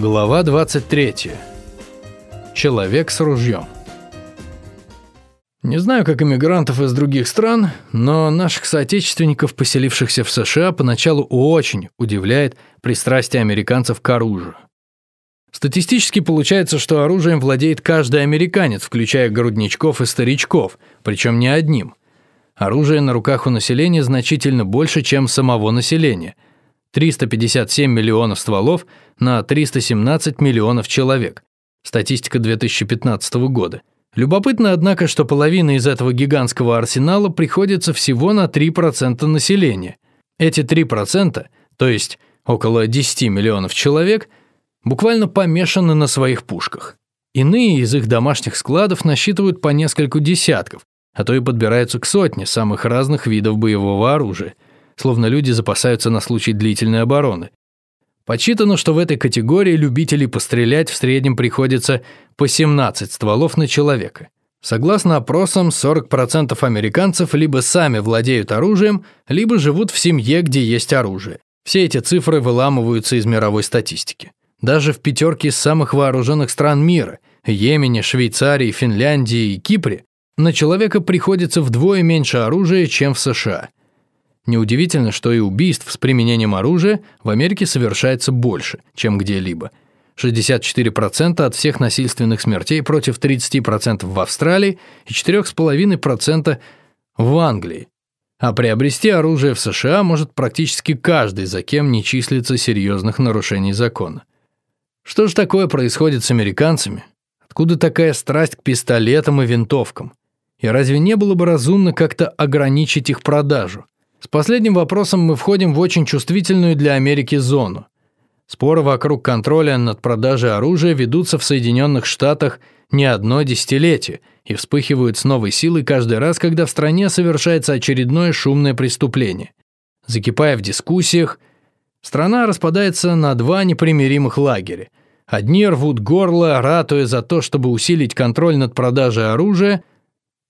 Глава 23. Человек с ружьем. Не знаю, как иммигрантов из других стран, но наших соотечественников, поселившихся в США, поначалу очень удивляет пристрастие американцев к оружию. Статистически получается, что оружием владеет каждый американец, включая грудничков и старичков, причем не одним. Оружие на руках у населения значительно больше, чем самого населения – 357 миллионов стволов на 317 миллионов человек. Статистика 2015 года. Любопытно, однако, что половина из этого гигантского арсенала приходится всего на 3% населения. Эти 3%, то есть около 10 миллионов человек, буквально помешаны на своих пушках. Иные из их домашних складов насчитывают по нескольку десятков, а то и подбираются к сотне самых разных видов боевого оружия – словно люди запасаются на случай длительной обороны. Подсчитано, что в этой категории любителей пострелять в среднем приходится по 17 стволов на человека. Согласно опросам, 40% американцев либо сами владеют оружием, либо живут в семье, где есть оружие. Все эти цифры выламываются из мировой статистики. Даже в пятерке самых вооруженных стран мира – Йемене, Швейцарии, Финляндии и Кипре – на человека приходится вдвое меньше оружия, чем в США. Неудивительно, что и убийств с применением оружия в Америке совершается больше, чем где-либо. 64% от всех насильственных смертей против 30% в Австралии и 4,5% в Англии. А приобрести оружие в США может практически каждый, за кем не числится серьезных нарушений закона. Что же такое происходит с американцами? Откуда такая страсть к пистолетам и винтовкам? И разве не было бы разумно как-то ограничить их продажу? С последним вопросом мы входим в очень чувствительную для Америки зону. Споры вокруг контроля над продажей оружия ведутся в Соединенных Штатах не одно десятилетие и вспыхивают с новой силой каждый раз, когда в стране совершается очередное шумное преступление. Закипая в дискуссиях, страна распадается на два непримиримых лагеря. Одни рвут горло, ратуя за то, чтобы усилить контроль над продажей оружия –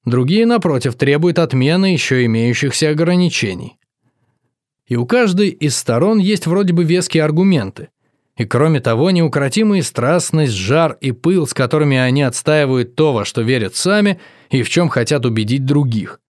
Другие, напротив, требуют отмены еще имеющихся ограничений. И у каждой из сторон есть вроде бы веские аргументы. И кроме того, неукротимая страстность, жар и пыл, с которыми они отстаивают то, во что верят сами и в чем хотят убедить других.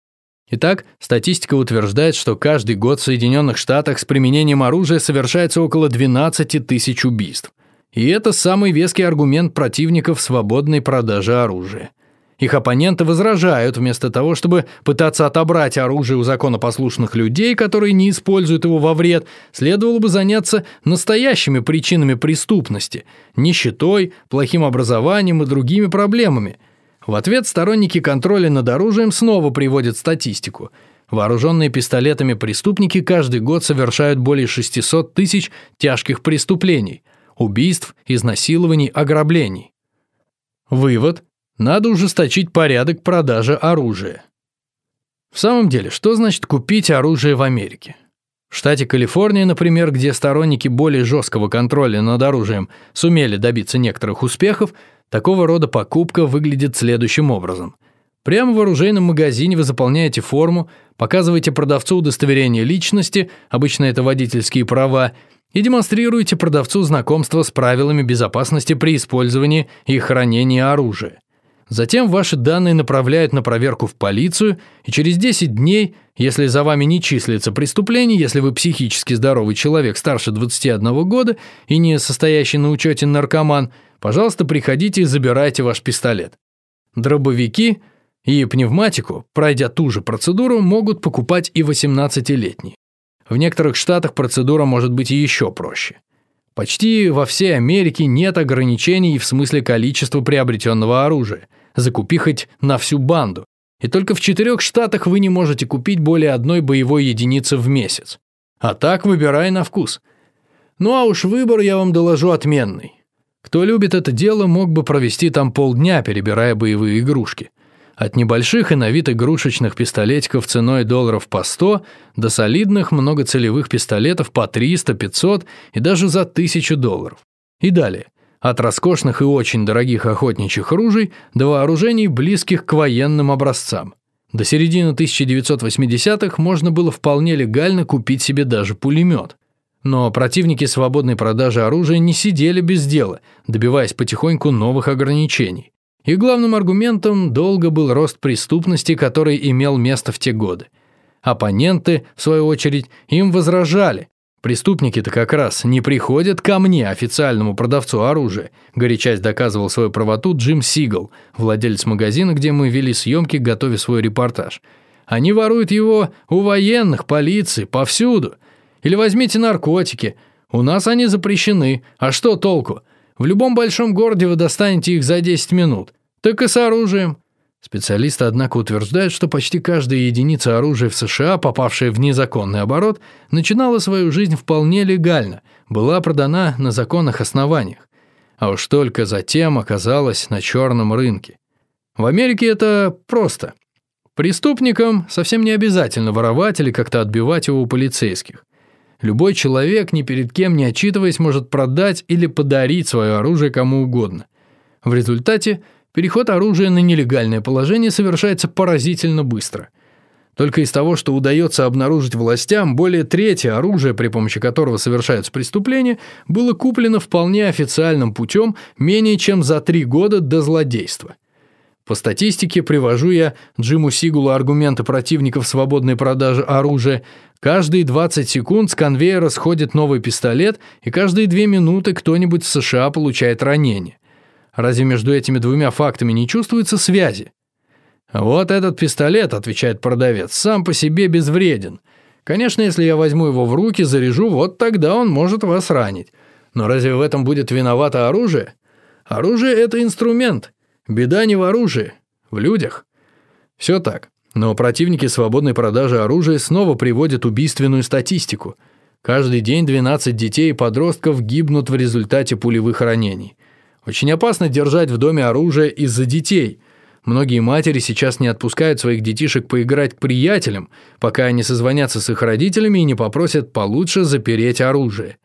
Итак, статистика утверждает, что каждый год в Соединенных Штатах с применением оружия совершается около 12 тысяч убийств. И это самый веский аргумент противников свободной продажи оружия. Их оппоненты возражают, вместо того, чтобы пытаться отобрать оружие у законопослушных людей, которые не используют его во вред, следовало бы заняться настоящими причинами преступности – нищетой, плохим образованием и другими проблемами. В ответ сторонники контроля над оружием снова приводят статистику. Вооруженные пистолетами преступники каждый год совершают более 600 тысяч тяжких преступлений – убийств, изнасилований, ограблений. Вывод – надо ужесточить порядок продажи оружия. В самом деле, что значит купить оружие в Америке? В штате Калифорния, например, где сторонники более жесткого контроля над оружием сумели добиться некоторых успехов, такого рода покупка выглядит следующим образом. Прямо в оружейном магазине вы заполняете форму, показываете продавцу удостоверение личности, обычно это водительские права, и демонстрируете продавцу знакомство с правилами безопасности при использовании и хранении оружия. Затем ваши данные направляют на проверку в полицию, и через 10 дней, если за вами не числится преступление, если вы психически здоровый человек старше 21 года и не состоящий на учете наркоман, пожалуйста, приходите и забирайте ваш пистолет. Дробовики и пневматику, пройдя ту же процедуру, могут покупать и 18-летние. В некоторых штатах процедура может быть еще проще. Почти во всей Америке нет ограничений в смысле количества приобретенного оружия – закупи хоть на всю банду. И только в четырех штатах вы не можете купить более одной боевой единицы в месяц. А так выбирай на вкус. Ну а уж выбор, я вам доложу, отменный. Кто любит это дело, мог бы провести там полдня, перебирая боевые игрушки. От небольших и на вид игрушечных пистолетиков ценой долларов по 100 до солидных многоцелевых пистолетов по 300, 500 и даже за 1000 долларов. И далее от роскошных и очень дорогих охотничьих ружей до вооружений, близких к военным образцам. До середины 1980-х можно было вполне легально купить себе даже пулемет. Но противники свободной продажи оружия не сидели без дела, добиваясь потихоньку новых ограничений. И главным аргументом долго был рост преступности, который имел место в те годы. Оппоненты, в свою очередь, им возражали. Преступники-то как раз не приходят ко мне, официальному продавцу оружия, горячась доказывал свою правоту Джим Сигал, владелец магазина, где мы вели съемки, готовя свой репортаж. Они воруют его у военных, полиции, повсюду. Или возьмите наркотики. У нас они запрещены. А что толку? В любом большом городе вы достанете их за 10 минут. Так и с оружием. Специалисты, однако, утверждают, что почти каждая единица оружия в США, попавшая в незаконный оборот, начинала свою жизнь вполне легально, была продана на законных основаниях. А уж только затем оказалась на черном рынке. В Америке это просто. Преступникам совсем не обязательно воровать или как-то отбивать его у полицейских. Любой человек, ни перед кем не отчитываясь, может продать или подарить свое оружие кому угодно. В результате – Переход оружия на нелегальное положение совершается поразительно быстро. Только из того, что удается обнаружить властям, более трети оружия, при помощи которого совершаются преступления, было куплено вполне официальным путем менее чем за три года до злодейства. По статистике привожу я Джиму Сигулу аргументы противников свободной продажи оружия. Каждые 20 секунд с конвейера сходит новый пистолет, и каждые 2 минуты кто-нибудь в США получает ранение. Разве между этими двумя фактами не чувствуется связи? «Вот этот пистолет», — отвечает продавец, — «сам по себе безвреден. Конечно, если я возьму его в руки, заряжу, вот тогда он может вас ранить. Но разве в этом будет виновато оружие? Оружие – это инструмент. Беда не в оружии, в людях». Все так. Но противники свободной продажи оружия снова приводят убийственную статистику. Каждый день 12 детей и подростков гибнут в результате пулевых ранений. Очень опасно держать в доме оружие из-за детей. Многие матери сейчас не отпускают своих детишек поиграть к приятелям, пока они созвонятся с их родителями и не попросят получше запереть оружие.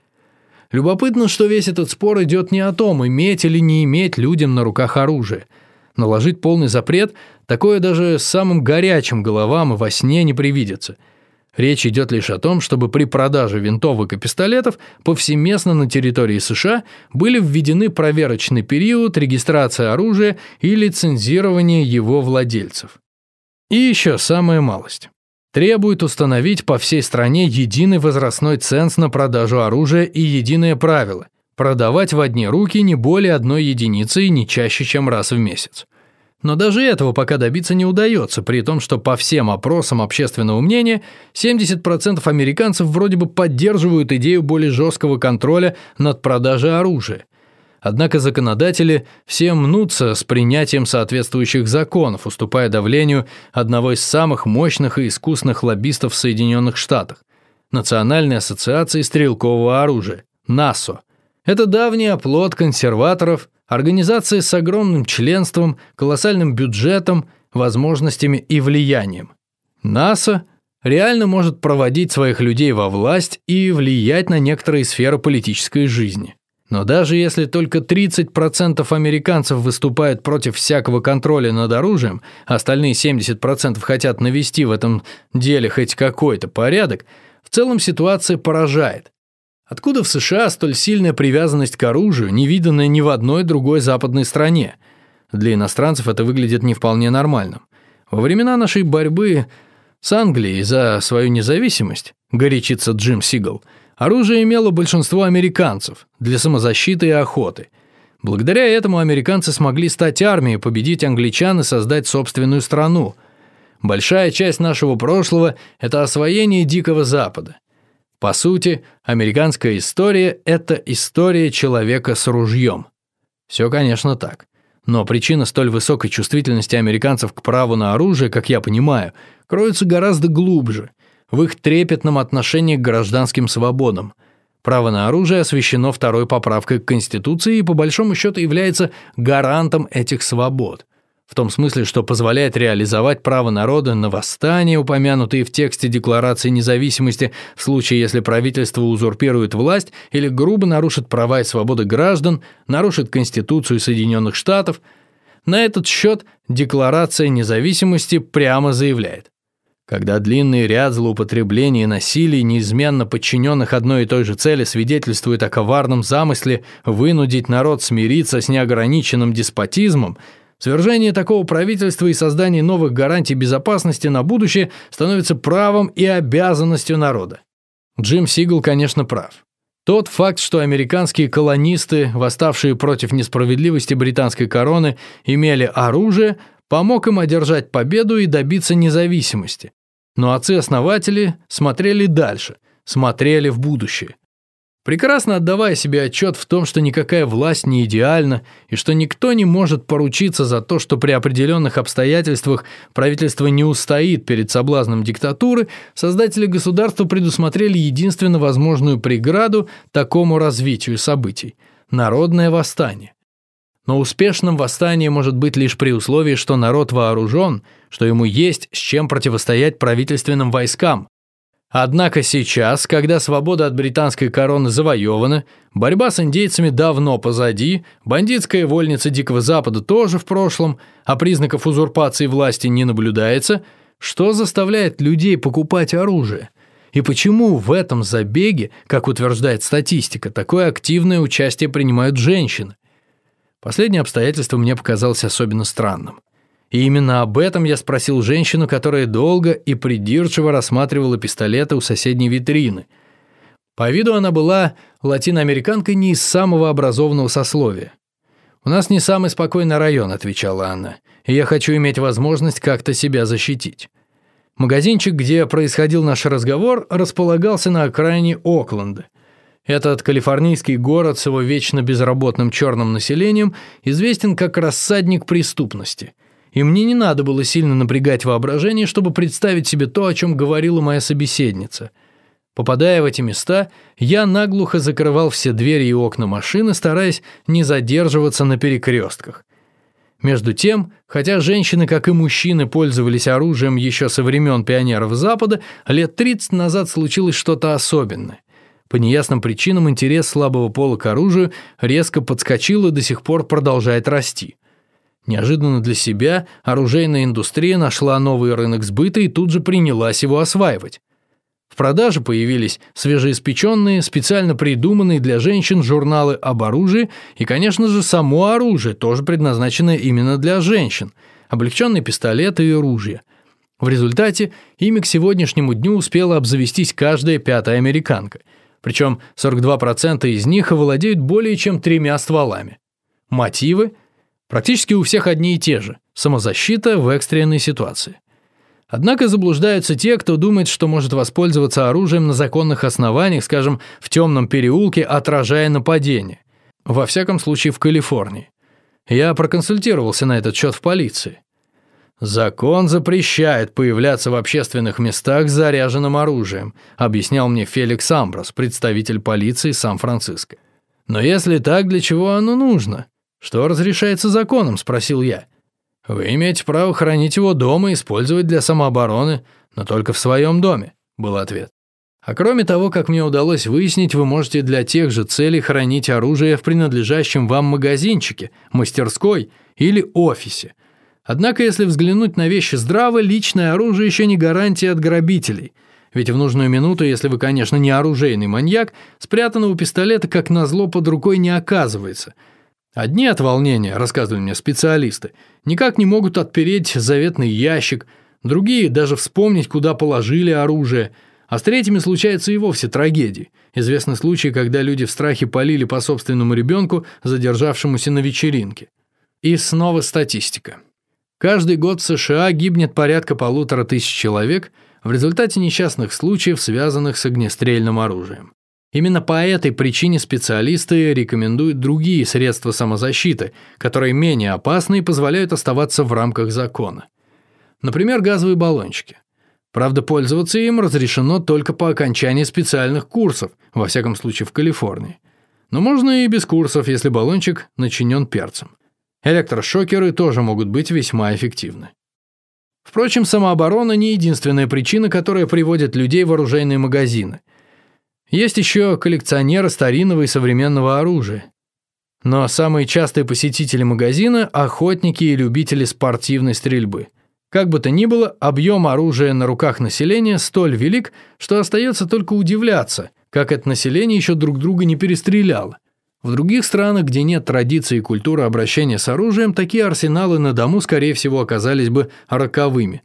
Любопытно, что весь этот спор идет не о том, иметь или не иметь людям на руках оружие. Наложить полный запрет – такое даже самым горячим головам и во сне не привидится – Речь идет лишь о том, чтобы при продаже винтовок и пистолетов повсеместно на территории США были введены проверочный период, регистрация оружия и лицензирование его владельцев. И еще самая малость. Требует установить по всей стране единый возрастной ценз на продажу оружия и единое правило – продавать в одни руки не более одной единицы и не чаще, чем раз в месяц. Но даже этого пока добиться не удается, при том, что по всем опросам общественного мнения 70% американцев вроде бы поддерживают идею более жесткого контроля над продажей оружия. Однако законодатели все мнутся с принятием соответствующих законов, уступая давлению одного из самых мощных и искусных лоббистов в Соединенных Штатах – Национальной ассоциации стрелкового оружия – НАСО. Это давний оплот консерваторов Организация с огромным членством, колоссальным бюджетом, возможностями и влиянием. НАСА реально может проводить своих людей во власть и влиять на некоторые сферы политической жизни. Но даже если только 30% американцев выступают против всякого контроля над оружием, остальные 70% хотят навести в этом деле хоть какой-то порядок, в целом ситуация поражает. Откуда в США столь сильная привязанность к оружию, не виданная ни в одной другой западной стране? Для иностранцев это выглядит не вполне нормальным. Во времена нашей борьбы с Англией за свою независимость, горячится Джим Сигал, оружие имело большинство американцев для самозащиты и охоты. Благодаря этому американцы смогли стать армией, победить англичан и создать собственную страну. Большая часть нашего прошлого – это освоение Дикого Запада. По сути, американская история – это история человека с ружьем. Все, конечно, так. Но причина столь высокой чувствительности американцев к праву на оружие, как я понимаю, кроется гораздо глубже, в их трепетном отношении к гражданским свободам. Право на оружие освящено второй поправкой к Конституции и по большому счету является гарантом этих свобод в том смысле, что позволяет реализовать право народа на восстание, упомянутые в тексте Декларации независимости, в случае, если правительство узурпирует власть или грубо нарушит права и свободы граждан, нарушит Конституцию Соединенных Штатов. На этот счет Декларация независимости прямо заявляет. когда длинный ряд злоупотреблений и насилий, неизменно подчиненных одной и той же цели, свидетельствует о коварном замысле вынудить народ смириться с неограниченным деспотизмом, свержение такого правительства и создание новых гарантий безопасности на будущее становится правом и обязанностью народа. Джим Сигл, конечно, прав. Тот факт, что американские колонисты, восставшие против несправедливости британской короны, имели оружие, помог им одержать победу и добиться независимости. Но отцы-основатели смотрели дальше, смотрели в будущее. Прекрасно отдавая себе отчет в том, что никакая власть не идеальна и что никто не может поручиться за то, что при определенных обстоятельствах правительство не устоит перед соблазном диктатуры, создатели государства предусмотрели единственно возможную преграду такому развитию событий – народное восстание. Но успешным восстание может быть лишь при условии, что народ вооружен, что ему есть с чем противостоять правительственным войскам. Однако сейчас, когда свобода от британской короны завоевана, борьба с индейцами давно позади, бандитская вольница Дикого Запада тоже в прошлом, а признаков узурпации власти не наблюдается, что заставляет людей покупать оружие? И почему в этом забеге, как утверждает статистика, такое активное участие принимают женщины? Последнее обстоятельство мне показалось особенно странным. И именно об этом я спросил женщину, которая долго и придирчиво рассматривала пистолеты у соседней витрины. По виду она была латиноамериканкой не из самого образованного сословия. «У нас не самый спокойный район», – отвечала она, – «и я хочу иметь возможность как-то себя защитить». Магазинчик, где происходил наш разговор, располагался на окраине Окленда. Этот калифорнийский город с его вечно безработным черным населением известен как рассадник преступности. И мне не надо было сильно напрягать воображение, чтобы представить себе то, о чем говорила моя собеседница. Попадая в эти места, я наглухо закрывал все двери и окна машины, стараясь не задерживаться на перекрестках. Между тем, хотя женщины, как и мужчины, пользовались оружием еще со времен пионеров Запада, лет 30 назад случилось что-то особенное. По неясным причинам интерес слабого пола к оружию резко подскочил и до сих пор продолжает расти. Неожиданно для себя оружейная индустрия нашла новый рынок сбыта и тут же принялась его осваивать. В продаже появились свежеиспеченные, специально придуманные для женщин журналы об оружии и, конечно же, само оружие, тоже предназначенное именно для женщин, облегченные пистолеты и ружья. В результате ими к сегодняшнему дню успела обзавестись каждая пятая американка – причем 42% из них владеют более чем тремя стволами. Мотивы практически у всех одни и те же – самозащита в экстренной ситуации. Однако заблуждаются те, кто думает, что может воспользоваться оружием на законных основаниях, скажем, в темном переулке, отражая нападение. Во всяком случае, в Калифорнии. Я проконсультировался на этот счет в полиции. «Закон запрещает появляться в общественных местах с заряженным оружием», объяснял мне Феликс Амброс, представитель полиции Сан-Франциско. «Но если так, для чего оно нужно? Что разрешается законом?» – спросил я. «Вы имеете право хранить его дома и использовать для самообороны, но только в своем доме», – был ответ. А кроме того, как мне удалось выяснить, вы можете для тех же целей хранить оружие в принадлежащем вам магазинчике, мастерской или офисе – Однако, если взглянуть на вещи здраво, личное оружие еще не гарантия от грабителей. Ведь в нужную минуту, если вы, конечно, не оружейный маньяк, спрятанного пистолета, как назло, под рукой не оказывается. Одни от волнения, рассказывали мне специалисты, никак не могут отпереть заветный ящик, другие даже вспомнить, куда положили оружие, а с третьими случается и вовсе трагедии. Известны случаи, когда люди в страхе полили по собственному ребенку, задержавшемуся на вечеринке. И снова статистика. Каждый год в США гибнет порядка полутора тысяч человек в результате несчастных случаев, связанных с огнестрельным оружием. Именно по этой причине специалисты рекомендуют другие средства самозащиты, которые менее опасны и позволяют оставаться в рамках закона. Например, газовые баллончики. Правда, пользоваться им разрешено только по окончании специальных курсов, во всяком случае в Калифорнии. Но можно и без курсов, если баллончик начинен перцем. Электрошокеры тоже могут быть весьма эффективны. Впрочем, самооборона не единственная причина, которая приводит людей в оружейные магазины. Есть еще коллекционеры старинного и современного оружия. Но самые частые посетители магазина – охотники и любители спортивной стрельбы. Как бы то ни было, объем оружия на руках населения столь велик, что остается только удивляться, как это население еще друг друга не перестреляло. В других странах, где нет традиции и культуры обращения с оружием, такие арсеналы на дому, скорее всего, оказались бы роковыми.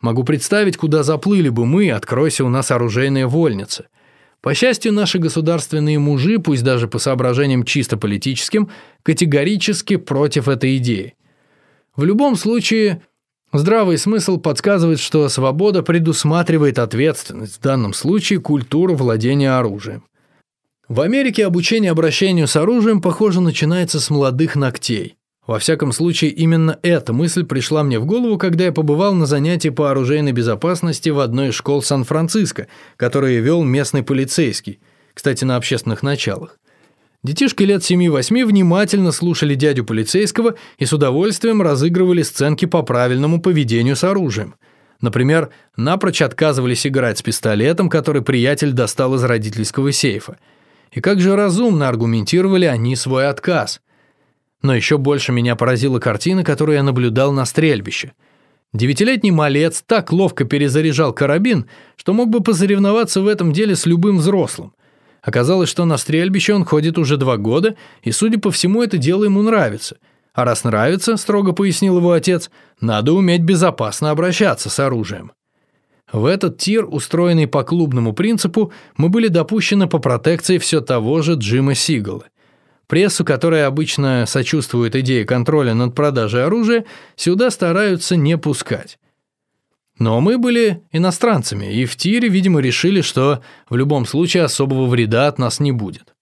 Могу представить, куда заплыли бы мы, откройся у нас оружейная вольница. По счастью, наши государственные мужи, пусть даже по соображениям чисто политическим, категорически против этой идеи. В любом случае, Здравый смысл подсказывает, что свобода предусматривает ответственность, в данном случае культуру владения оружием. В Америке обучение обращению с оружием, похоже, начинается с молодых ногтей. Во всяком случае, именно эта мысль пришла мне в голову, когда я побывал на занятии по оружейной безопасности в одной из школ Сан-Франциско, которые вел местный полицейский, кстати, на общественных началах. Детишки лет 7-8 внимательно слушали дядю полицейского и с удовольствием разыгрывали сценки по правильному поведению с оружием. Например, напрочь отказывались играть с пистолетом, который приятель достал из родительского сейфа. И как же разумно аргументировали они свой отказ. Но еще больше меня поразила картина, которую я наблюдал на стрельбище. Девятилетний малец так ловко перезаряжал карабин, что мог бы посоревноваться в этом деле с любым взрослым. Оказалось, что на стрельбище он ходит уже два года, и, судя по всему, это дело ему нравится. А раз нравится, строго пояснил его отец, надо уметь безопасно обращаться с оружием. В этот тир, устроенный по клубному принципу, мы были допущены по протекции все того же Джима Сигала. Прессу, которая обычно сочувствует идее контроля над продажей оружия, сюда стараются не пускать. Но мы были иностранцами, и в тире, видимо, решили, что в любом случае особого вреда от нас не будет.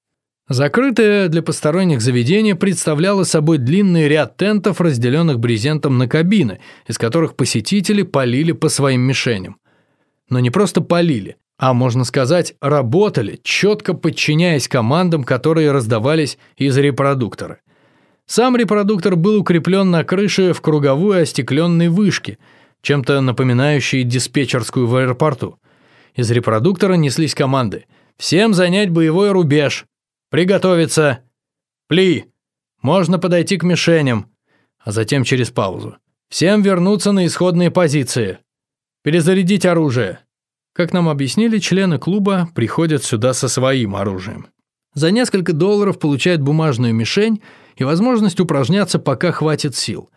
Закрытое для посторонних заведение представляло собой длинный ряд тентов, разделенных брезентом на кабины, из которых посетители полили по своим мишеням. Но не просто полили, а, можно сказать, работали, четко подчиняясь командам, которые раздавались из репродуктора. Сам репродуктор был укреплен на крыше в круговой остекленной вышке – чем-то напоминающие диспетчерскую в аэропорту. Из репродуктора неслись команды. «Всем занять боевой рубеж! Приготовиться! Пли! Можно подойти к мишеням!» А затем через паузу. «Всем вернуться на исходные позиции! Перезарядить оружие!» Как нам объяснили, члены клуба приходят сюда со своим оружием. За несколько долларов получают бумажную мишень и возможность упражняться, пока хватит сил.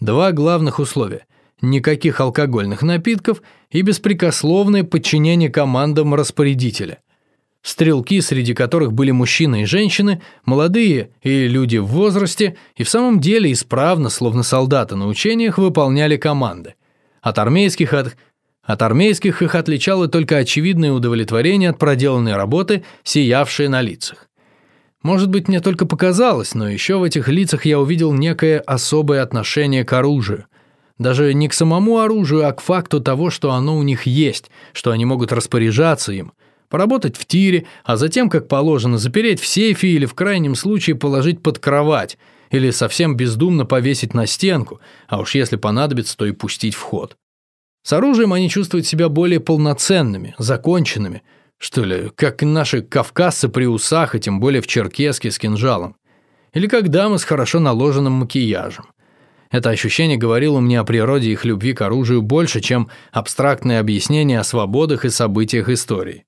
Два главных условия – никаких алкогольных напитков и беспрекословное подчинение командам распорядителя. Стрелки, среди которых были мужчины и женщины, молодые и люди в возрасте, и в самом деле исправно, словно солдаты на учениях, выполняли команды. От армейских, от... от армейских их отличало только очевидное удовлетворение от проделанной работы, сиявшее на лицах. Может быть, мне только показалось, но еще в этих лицах я увидел некое особое отношение к оружию, даже не к самому оружию, а к факту того, что оно у них есть, что они могут распоряжаться им, поработать в тире, а затем, как положено, запереть в сейфе или в крайнем случае положить под кровать, или совсем бездумно повесить на стенку, а уж если понадобится, то и пустить в ход. С оружием они чувствуют себя более полноценными, законченными, что ли, как наши кавказцы при усах, и тем более в черкеске с кинжалом. Или как дамы с хорошо наложенным макияжем. Это ощущение говорило мне о природе их любви к оружию больше, чем абстрактное объяснение о свободах и событиях истории.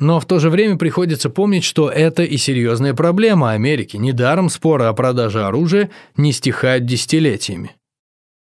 Но в то же время приходится помнить, что это и серьезная проблема Америки. Недаром споры о продаже оружия не стихают десятилетиями.